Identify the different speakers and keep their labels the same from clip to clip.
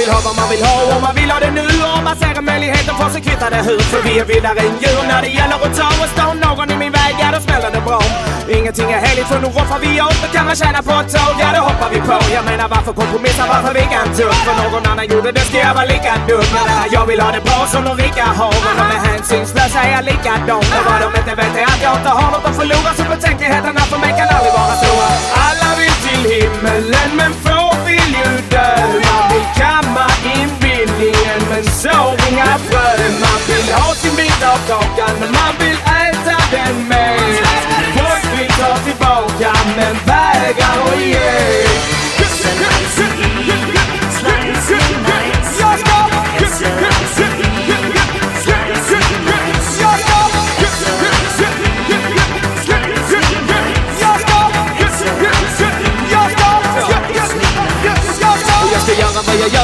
Speaker 1: vill ha vad man vill ha och man vill ha det nu och man ser en möjlighet att få sig kvitta det hur För vi är vildare än djur. När det gäller att ta och stå någon i min väg, ja då smäller det bra. Ingenting är heligt för nu roffar vi åt, det kan man tjäna på ett tåg, ja då hoppar vi på. Jag menar varför kompromissa, varför vi kan tugg? För någon annan gjorde det ska jag vara lika dum? Jag jag vill ha det bra som de rika har och de är hänsynslösa är jag likadan Och vad de inte vet är att jag inte har något att förlora så betänkligheterna för mig kan aldrig vara stora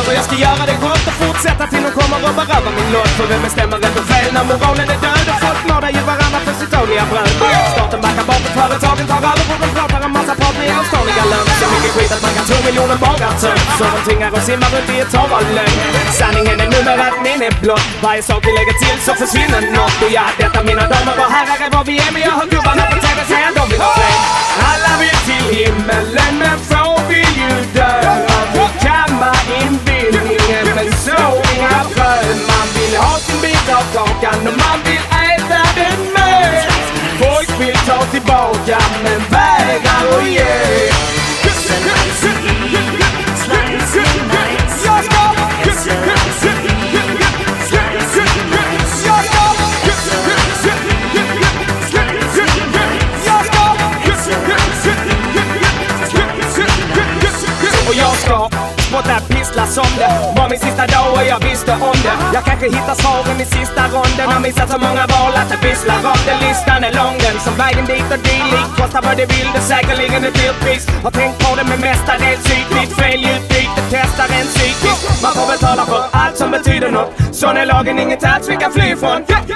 Speaker 1: och jag ska göra det gott och fortsätta till de kommer och berövar min lott För vem bestämmer rätt och fel när moralen är död? Och folk mördar ju varandra för sitt dåliga bröd. Staten backar bakåt, företagen tar över och de pratar en massa prat med anståndiga löner Så mycket skit att man kan tro miljonen bara tömt. Så de tvingar och simmar runt i ett hav av lögn Sanningen är numera min är blott Varje sak vi lägger till så försvinner nåt. Och ja, detta mina damer och herrar är vad vi är. Men jag hör gubbarna på TV säga de vill Oh, yeah. Spotta som det. Var min sista dag och jag visste om det. Jag kanske hittar svaren i sista ronden. Har missat så många val att det visslar om det. Listan är lång den som vägen dit och dylikt Kostar vad det vill, det säkerligen ett dyrt pris Har tänkt på det men mestadels ytligt Fel. Utbyte, testar en psykiskt. Man får betala för allt som betyder något. Sån är lagen, inget alls vi kan fly ifrån Yeah,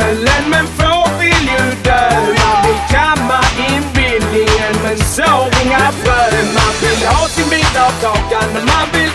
Speaker 1: himmelen men få vill ju dö. Man vill kamma inbillningen men så inga frö Man vill ha sin bit av kakan men man vill